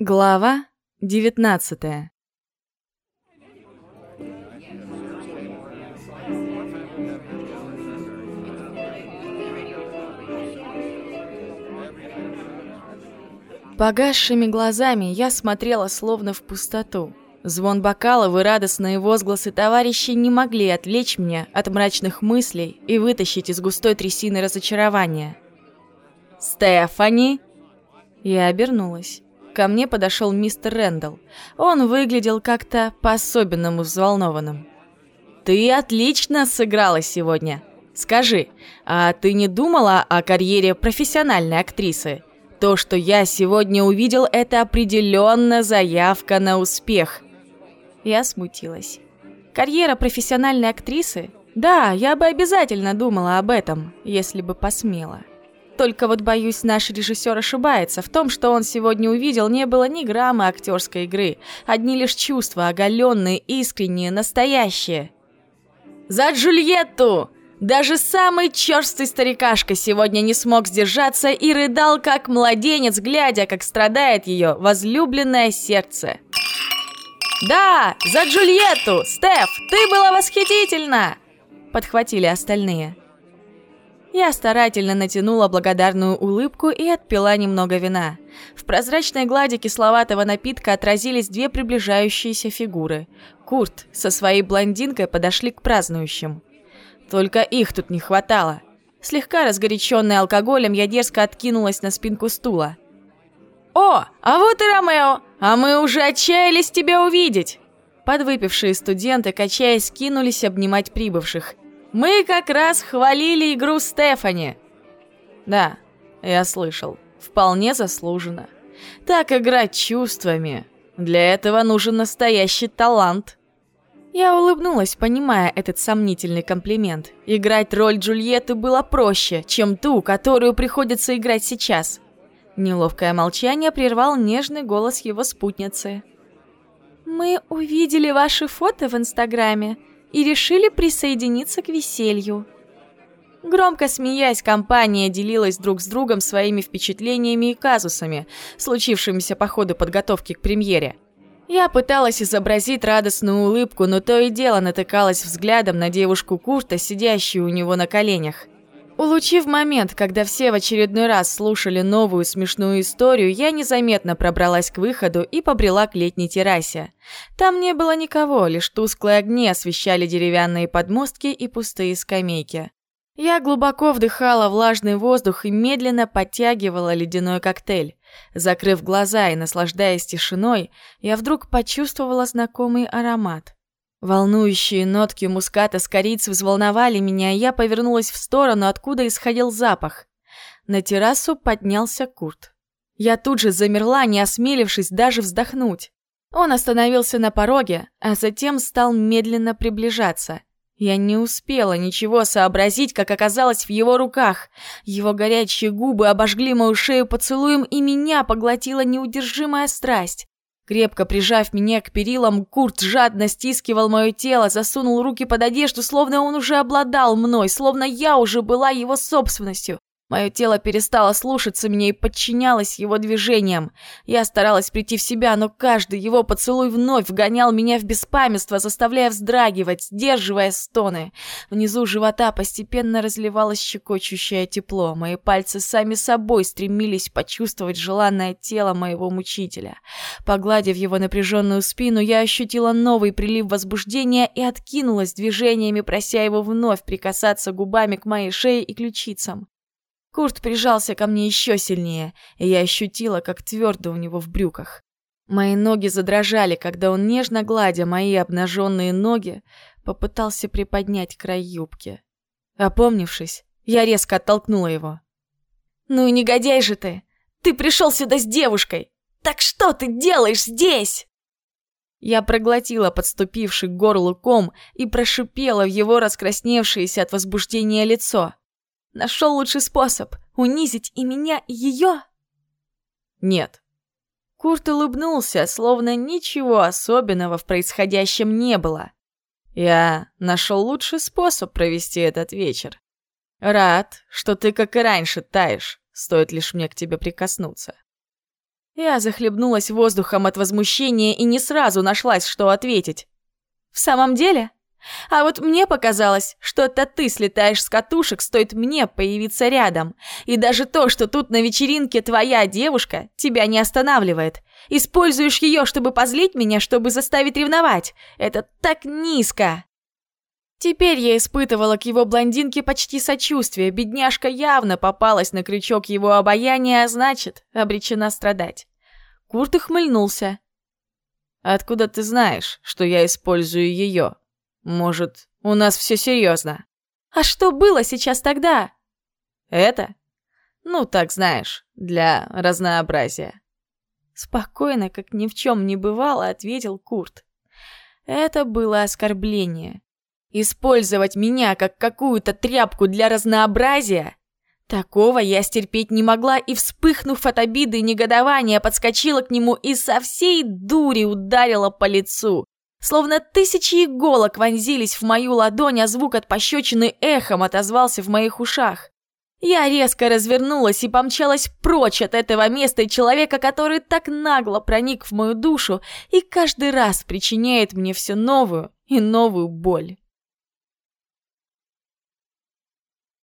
Глава девятнадцатая Погасшими глазами я смотрела словно в пустоту. Звон бокалов и радостные возгласы товарищей не могли отвлечь меня от мрачных мыслей и вытащить из густой трясины разочарования. «Стефани!» Я обернулась. Ко мне подошел мистер Рэндалл. Он выглядел как-то по-особенному взволнованным. «Ты отлично сыграла сегодня. Скажи, а ты не думала о карьере профессиональной актрисы? То, что я сегодня увидел, это определенно заявка на успех». Я смутилась. Карьера профессиональной актрисы? Да, я бы обязательно думала об этом, если бы посмела. Только вот, боюсь, наш режиссер ошибается. В том, что он сегодня увидел, не было ни грамма актерской игры. Одни лишь чувства, оголенные, искренние, настоящие. «За Джульетту!» Даже самый черстый старикашка сегодня не смог сдержаться и рыдал, как младенец, глядя, как страдает ее возлюбленное сердце. «Да, за Джульетту! Стеф, ты была восхитительна!» Подхватили остальные. Я старательно натянула благодарную улыбку и отпила немного вина. В прозрачной глади кисловатого напитка отразились две приближающиеся фигуры. Курт со своей блондинкой подошли к празднующим. Только их тут не хватало. Слегка разгоряченная алкоголем, я дерзко откинулась на спинку стула. «О, а вот и Ромео! А мы уже отчаялись тебя увидеть!» Подвыпившие студенты, качаясь, кинулись обнимать прибывших. Мы как раз хвалили игру Стефани. Да, я слышал. Вполне заслуженно. Так играть чувствами. Для этого нужен настоящий талант. Я улыбнулась, понимая этот сомнительный комплимент. Играть роль Джульетты было проще, чем ту, которую приходится играть сейчас. Неловкое молчание прервал нежный голос его спутницы. «Мы увидели ваши фото в Инстаграме и решили присоединиться к веселью. Громко смеясь, компания делилась друг с другом своими впечатлениями и казусами, случившимися по ходу подготовки к премьере. Я пыталась изобразить радостную улыбку, но то и дело натыкалась взглядом на девушку Курта, сидящую у него на коленях. Улучив момент, когда все в очередной раз слушали новую смешную историю, я незаметно пробралась к выходу и побрела к летней террасе. Там не было никого, лишь тусклые огни освещали деревянные подмостки и пустые скамейки. Я глубоко вдыхала влажный воздух и медленно подтягивала ледяной коктейль. Закрыв глаза и наслаждаясь тишиной, я вдруг почувствовала знакомый аромат. Волнующие нотки муската с корицей взволновали меня, и я повернулась в сторону, откуда исходил запах. На террасу поднялся Курт. Я тут же замерла, не осмелившись даже вздохнуть. Он остановился на пороге, а затем стал медленно приближаться. Я не успела ничего сообразить, как оказалось в его руках. Его горячие губы обожгли мою шею поцелуем, и меня поглотила неудержимая страсть. Крепко прижав меня к перилам, Курт жадно стискивал мое тело, засунул руки под одежду, словно он уже обладал мной, словно я уже была его собственностью. Мое тело перестало слушаться меня и подчинялось его движениям. Я старалась прийти в себя, но каждый его поцелуй вновь вгонял меня в беспамятство, заставляя вздрагивать, сдерживая стоны. Внизу живота постепенно разливалось щекочущее тепло. Мои пальцы сами собой стремились почувствовать желанное тело моего мучителя. Погладив его напряженную спину, я ощутила новый прилив возбуждения и откинулась движениями, прося его вновь прикасаться губами к моей шее и ключицам. Курт прижался ко мне еще сильнее, и я ощутила, как твердо у него в брюках. Мои ноги задрожали, когда он, нежно гладя мои обнаженные ноги, попытался приподнять край юбки. Опомнившись, я резко оттолкнула его. «Ну и негодяй же ты! Ты пришел сюда с девушкой! Так что ты делаешь здесь?» Я проглотила подступивший к горлу ком и прошипела в его раскрасневшееся от возбуждения лицо. Нашел лучший способ унизить и меня, и ее? Нет. Курт улыбнулся, словно ничего особенного в происходящем не было. Я нашел лучший способ провести этот вечер. Рад, что ты, как и раньше, таешь, стоит лишь мне к тебе прикоснуться. Я захлебнулась воздухом от возмущения и не сразу нашлась, что ответить. «В самом деле? А вот мне показалось, что это ты слетаешь с катушек, стоит мне появиться рядом. И даже то, что тут на вечеринке твоя девушка, тебя не останавливает. Используешь ее, чтобы позлить меня, чтобы заставить ревновать. Это так низко!» Теперь я испытывала к его блондинке почти сочувствие. Бедняжка явно попалась на крючок его обаяния, а значит, обречена страдать. Курт ухмыльнулся. «Откуда ты знаешь, что я использую ее? Может, у нас все серьезно?» «А что было сейчас тогда?» «Это? Ну, так знаешь, для разнообразия». Спокойно, как ни в чем не бывало, ответил Курт. Это было оскорбление. Использовать меня как какую-то тряпку для разнообразия? Такого я стерпеть не могла и, вспыхнув от обиды и негодования, подскочила к нему и со всей дури ударила по лицу. Словно тысячи иголок вонзились в мою ладонь, а звук от пощечины эхом отозвался в моих ушах. Я резко развернулась и помчалась прочь от этого места и человека, который так нагло проник в мою душу и каждый раз причиняет мне все новую и новую боль.